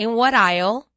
In what aisle?